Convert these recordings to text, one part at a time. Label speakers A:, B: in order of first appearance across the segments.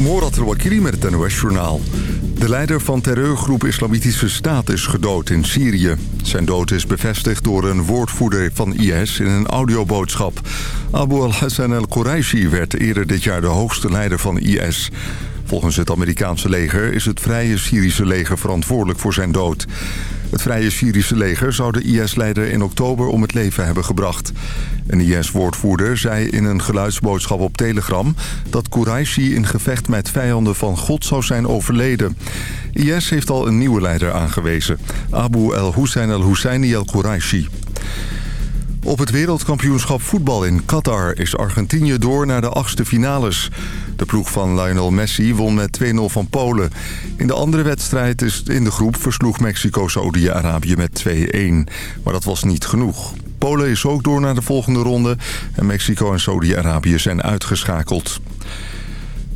A: Morat Wakili met het NOS-journaal. De leider van terreurgroep Islamitische Staat is gedood in Syrië. Zijn dood is bevestigd door een woordvoerder van IS in een audioboodschap. Abu al-Hassan al-Quraishi werd eerder dit jaar de hoogste leider van IS. Volgens het Amerikaanse leger is het Vrije Syrische leger verantwoordelijk voor zijn dood. Het Vrije Syrische leger zou de IS-leider in oktober om het leven hebben gebracht. Een IS-woordvoerder zei in een geluidsboodschap op Telegram... dat Quraishi in gevecht met vijanden van God zou zijn overleden. IS heeft al een nieuwe leider aangewezen. Abu el-Hussein el-Husseini el-Quraishi. Op het wereldkampioenschap voetbal in Qatar is Argentinië door naar de achtste finales. De ploeg van Lionel Messi won met 2-0 van Polen. In de andere wedstrijd is in de groep versloeg Mexico Saudi-Arabië met 2-1. Maar dat was niet genoeg. Polen is ook door naar de volgende ronde en Mexico en Saudi-Arabië zijn uitgeschakeld.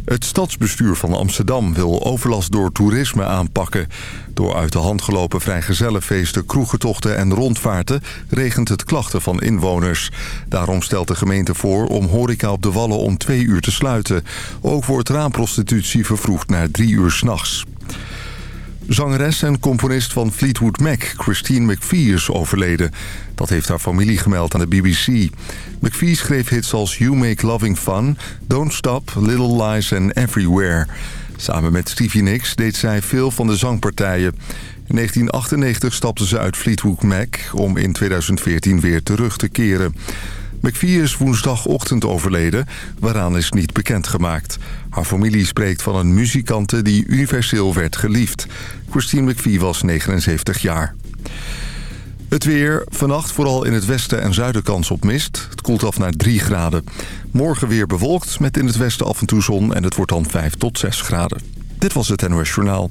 A: Het stadsbestuur van Amsterdam wil overlast door toerisme aanpakken. Door uit de hand gelopen vrijgezellenfeesten, kroegentochten en rondvaarten... regent het klachten van inwoners. Daarom stelt de gemeente voor om horeca op de Wallen om twee uur te sluiten. Ook wordt raamprostitutie vervroegd naar drie uur s'nachts. Zangeres en componist van Fleetwood Mac, Christine McVie, is overleden. Dat heeft haar familie gemeld aan de BBC. McVie schreef hits als You Make Loving Fun, Don't Stop, Little Lies and Everywhere. Samen met Stevie Nicks deed zij veel van de zangpartijen. In 1998 stapte ze uit Fleetwood Mac om in 2014 weer terug te keren. McVie is woensdagochtend overleden, waaraan is niet bekendgemaakt. Haar familie spreekt van een muzikante die universeel werd geliefd. Christine McVie was 79 jaar. Het weer. Vannacht vooral in het westen en zuiden kans op mist. Het koelt af naar 3 graden. Morgen weer bewolkt met in het westen af en toe zon... en het wordt dan 5 tot 6 graden. Dit was het NOS Journaal.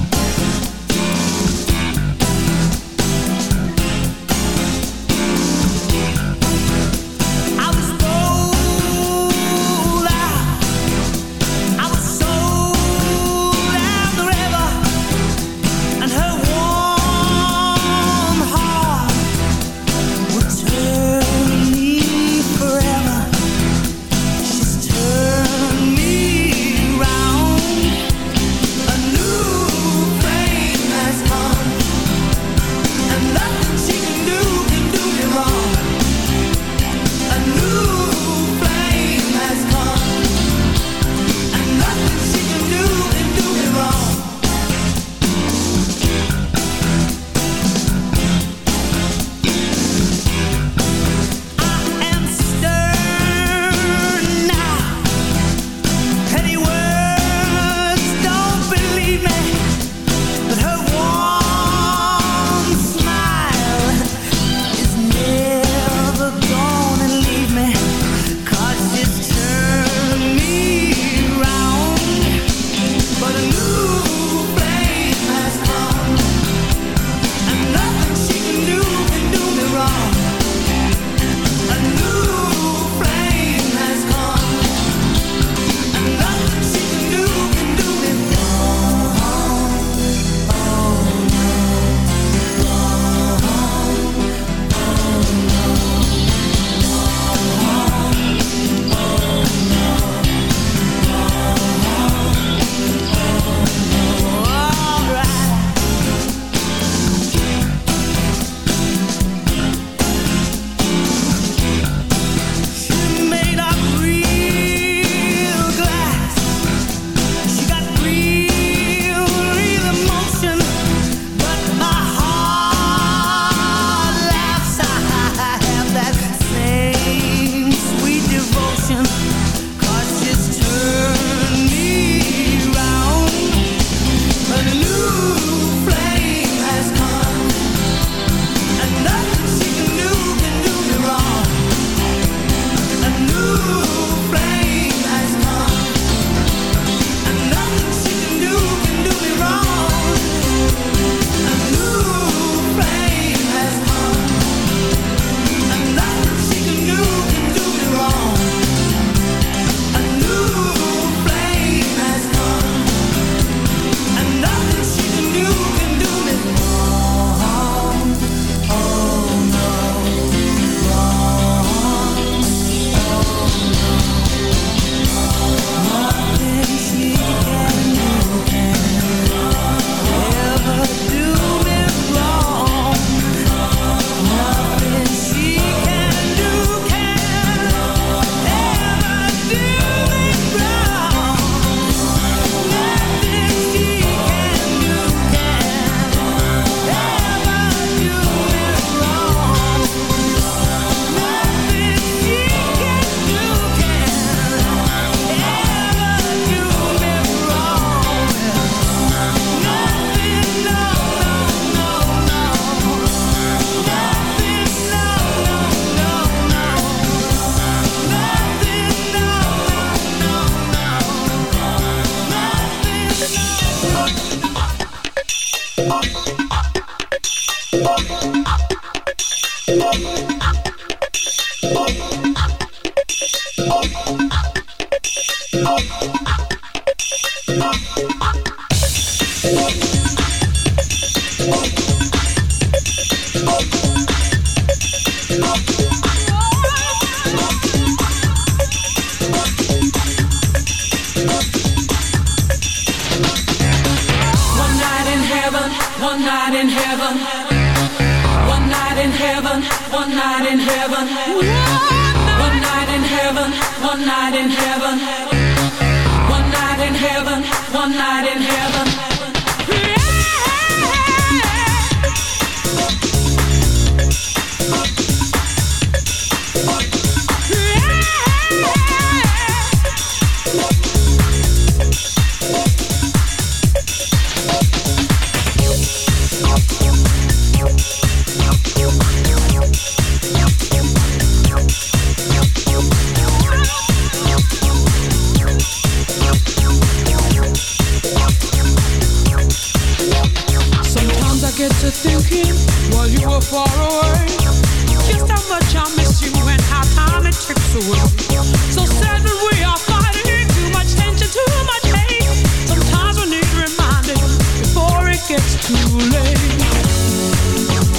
B: too late.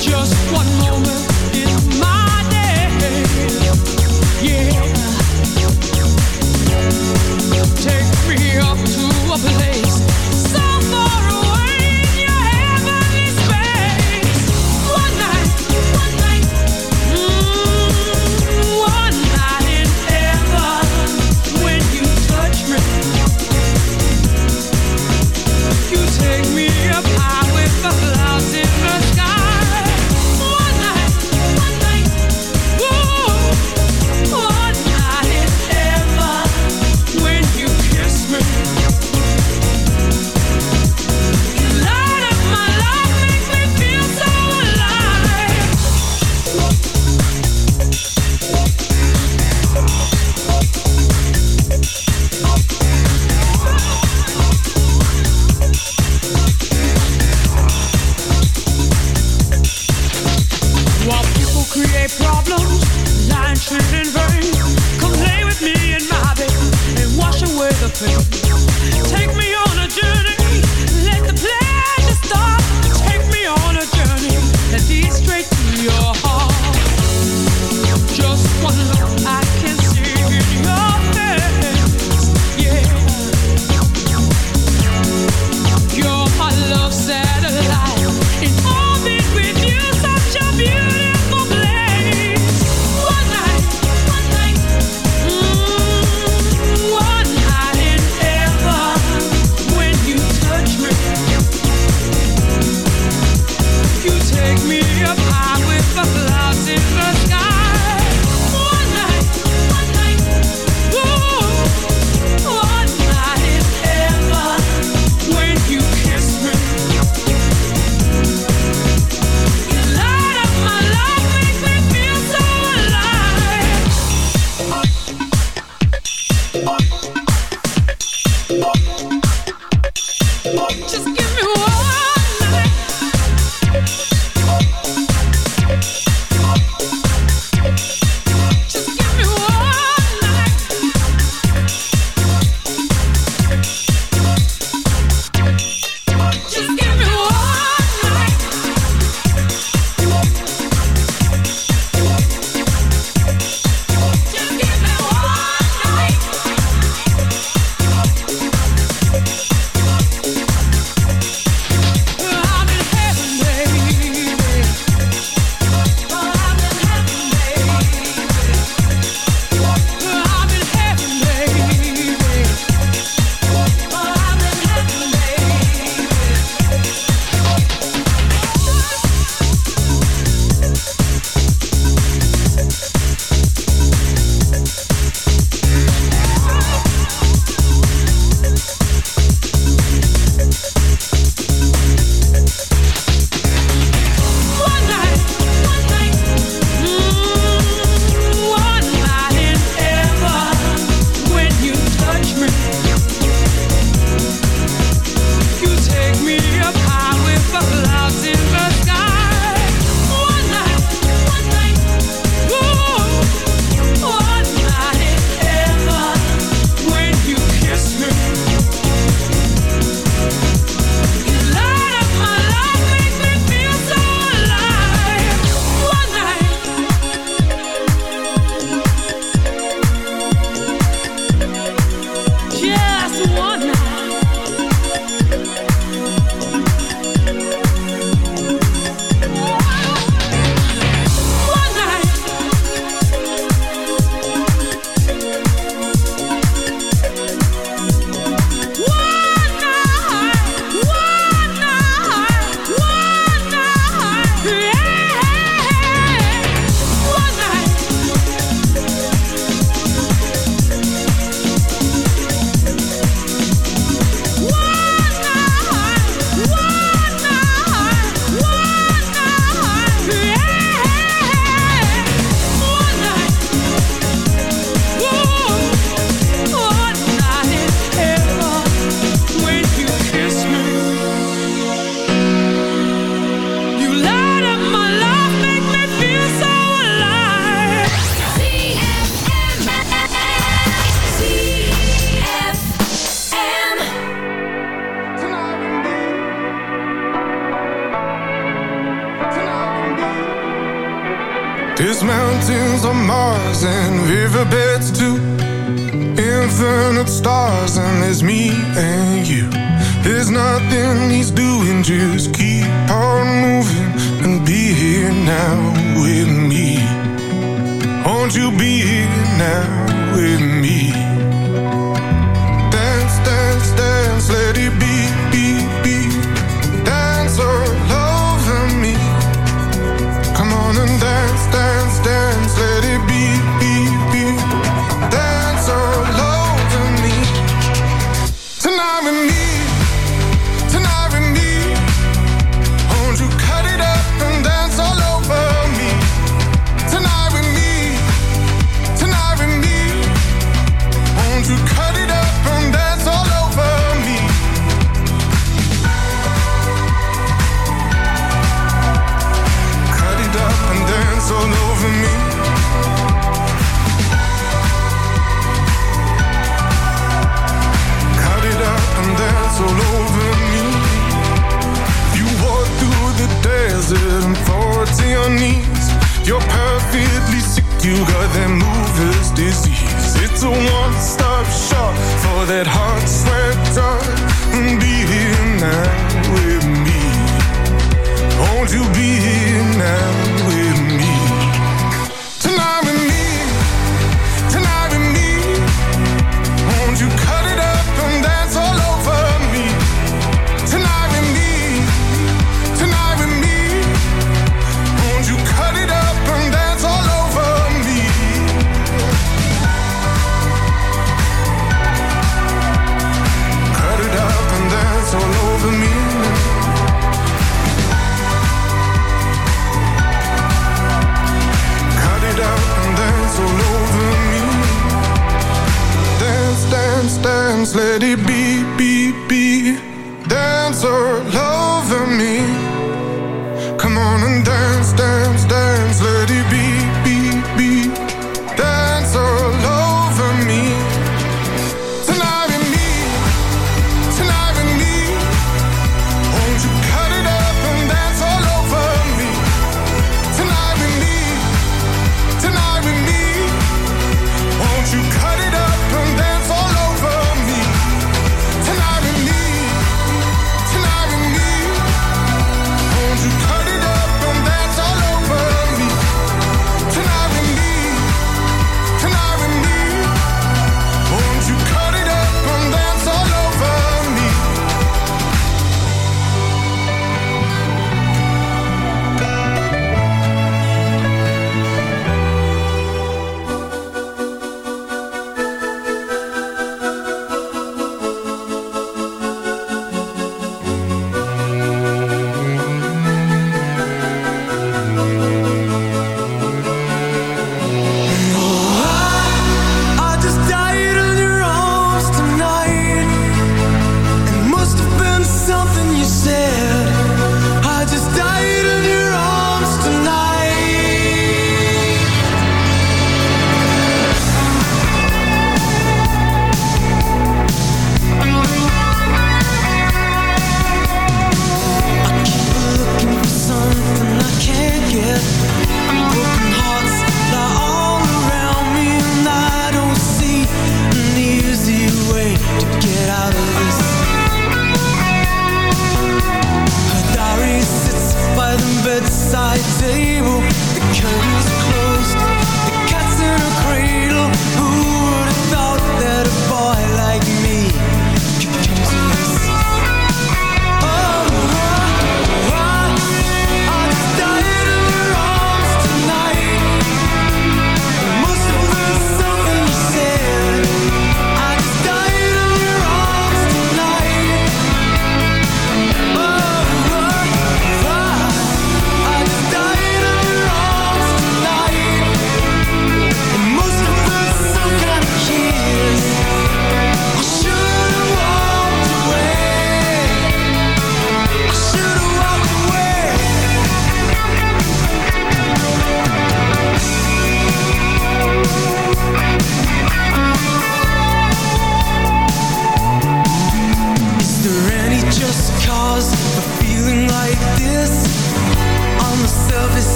B: Just
C: one moment.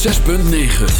C: 106.9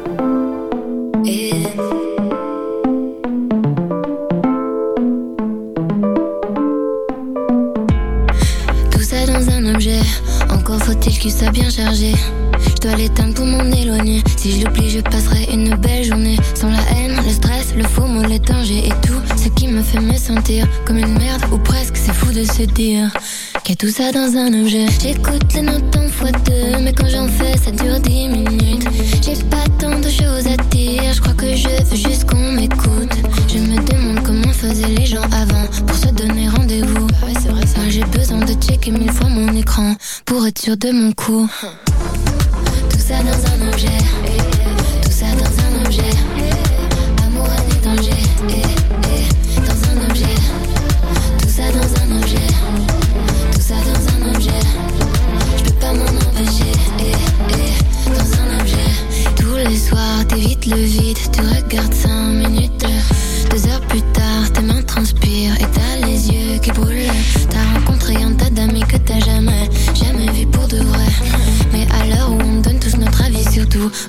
D: Je dois l'éteindre pour m'en éloigner. Si je l'oublie, je passerai une belle journée. Sans la haine, le stress, le faux mot, les dangers et tout ce qui me fait me sentir comme une merde ou presque. C'est fou de se dire qu'il tout ça dans un objet. J'écoute les notes en fois deux, mais quand j'en fais, ça dure dix minutes. J'ai pas tant de choses à dire, je crois que je veux juste qu'on m'écoute. Je me demande comment faisaient les gens avant pour se donner rendez-vous. Ouais, c'est vrai, ça. j'ai besoin de checker mille fois mon écran pour être sûr de mon coup. Tout ça dans un objet, tout ça dans un objet. Amour à dans un objet. Tout ça dans un objet, tout ça dans un objet. Je peux pas m'en empêcher, dans un objet. Tous les soirs, t'évites le vide, tu regardes ça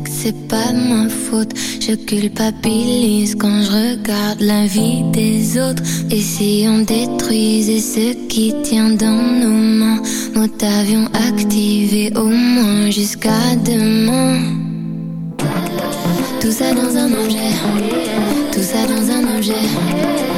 D: que c'est pas ma faute. Je culpabilise quand je regarde la vie des autres. Et si on détruisait ce qui tient dans nos mains, mot avion activé au moins jusqu'à demain. Tout ça dans un objet, tout ça dans un objet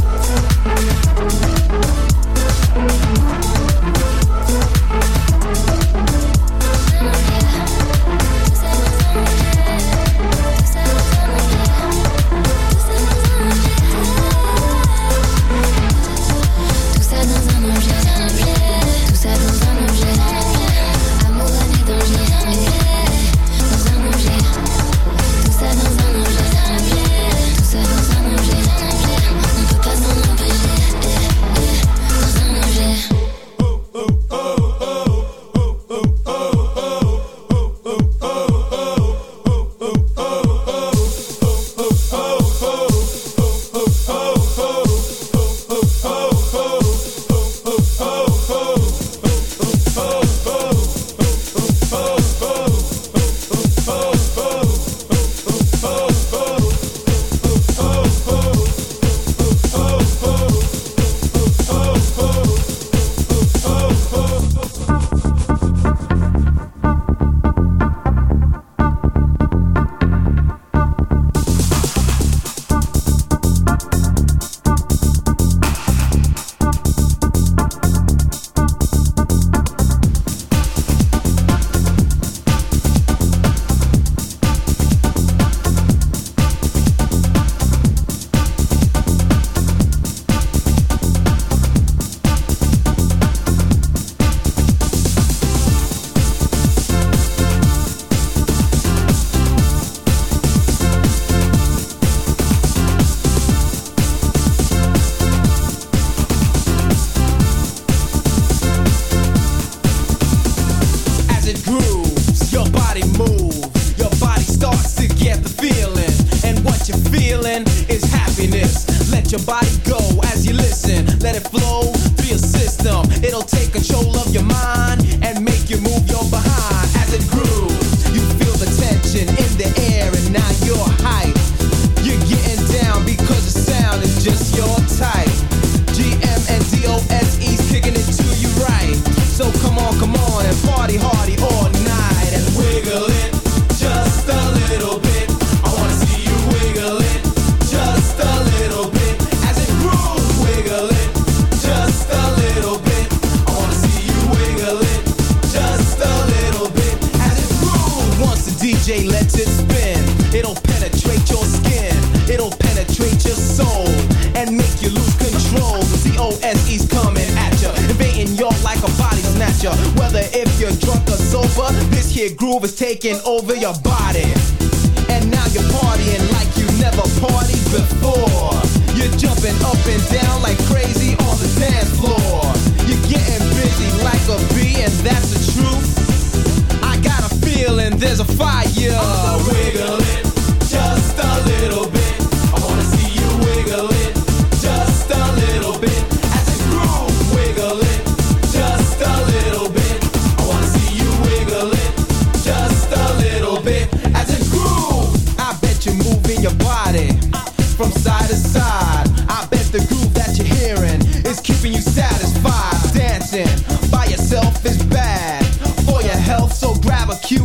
E: up and down like crazy on the dance floor. You're getting busy like a bee, and that's the truth. I got a feeling there's a fire. I'm a wiggle.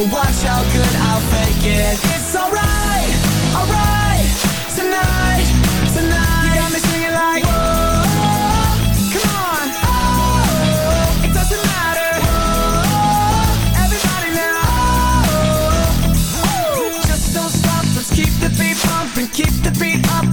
F: but watch how good I'll fake it.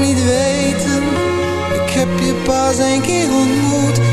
G: Niet weten. Ik heb je pas een keer ontmoet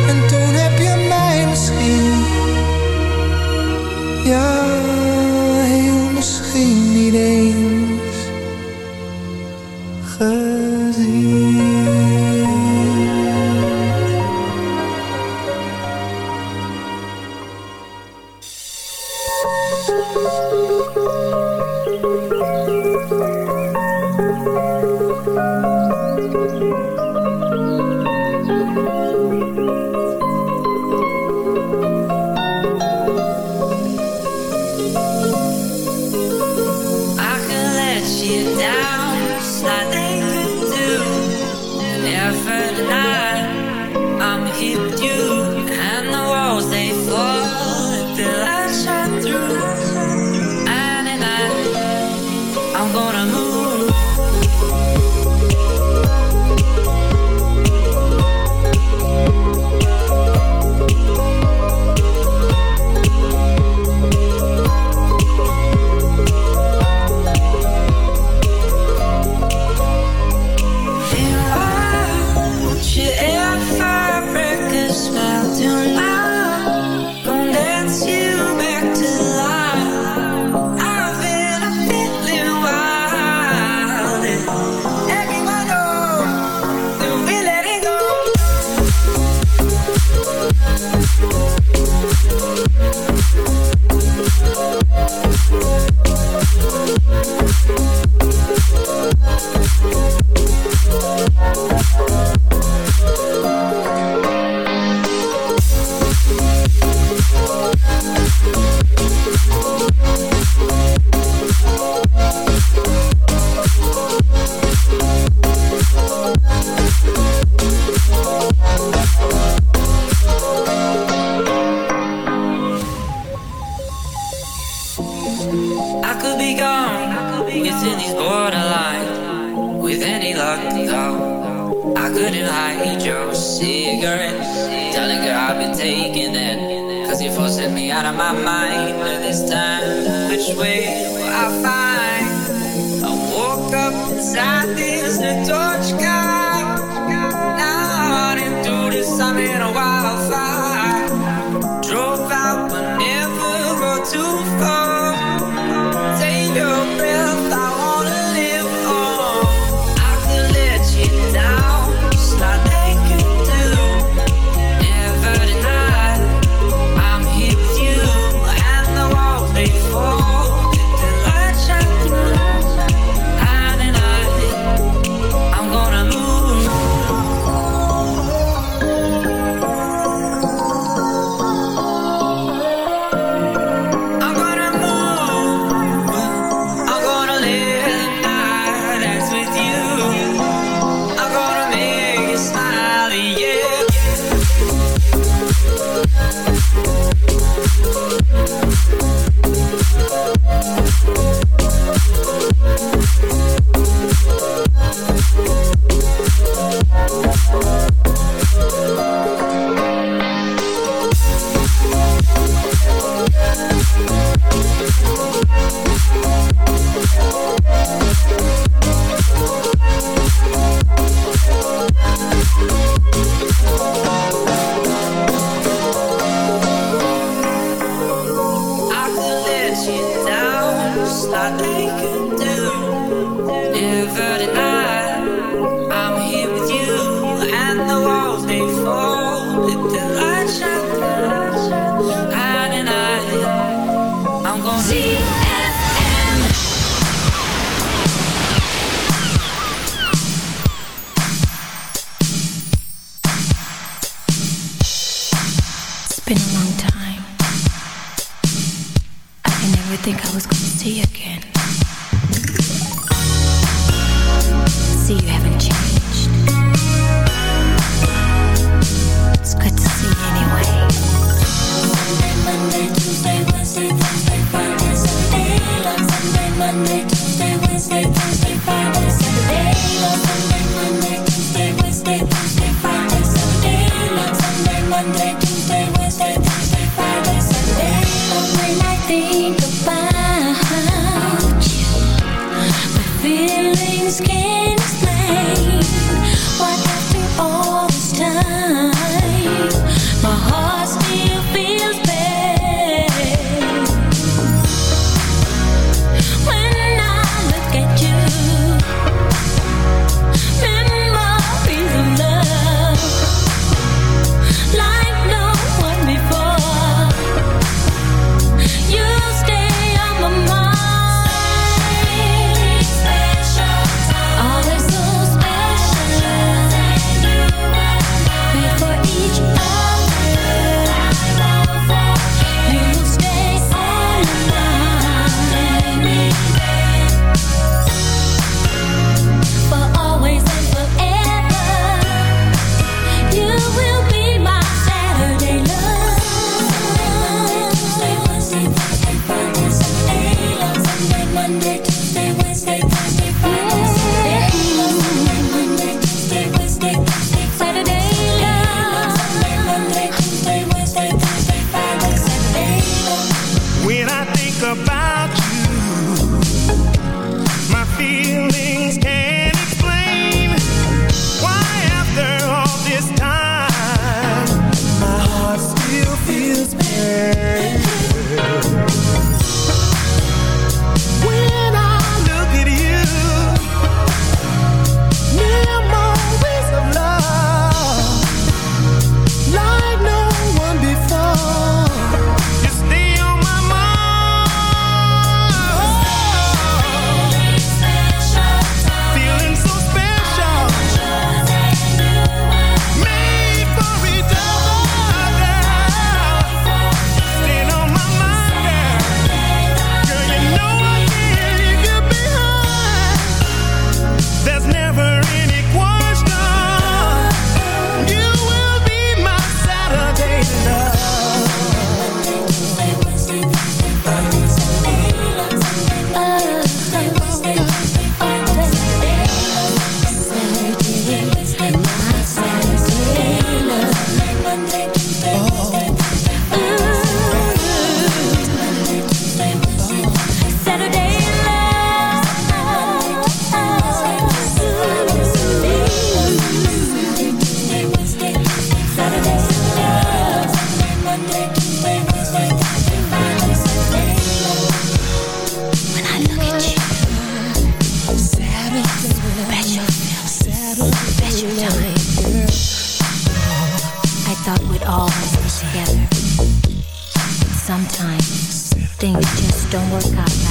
H: don't work out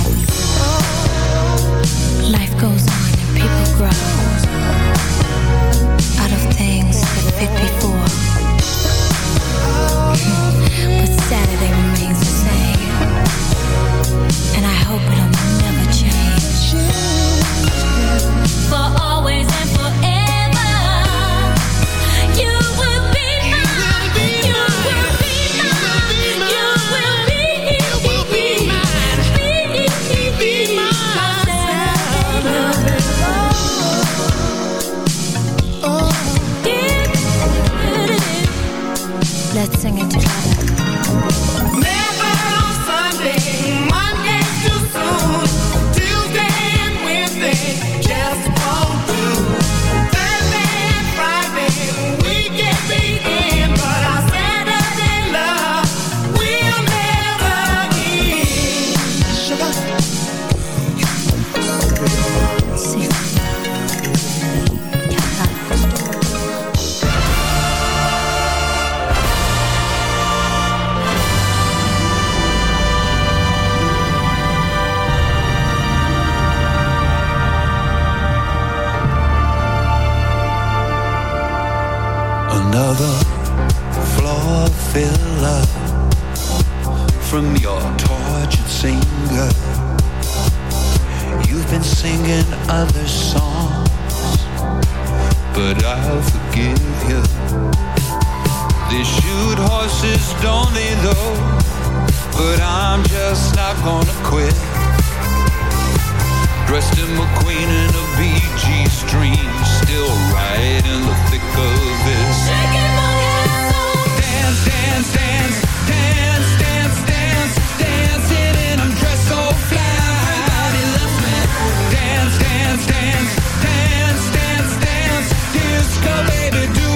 H: but
I: I'll forgive you. They shoot horses, don't they, though? But I'm just not gonna quit. Dressed in McQueen in a BG stream, still right in the thick of this. Dance, dance, dance, dance, dance, dance, dancing, and I'm dressed so fly. Body loves me. Dance, dance, dance, baby, do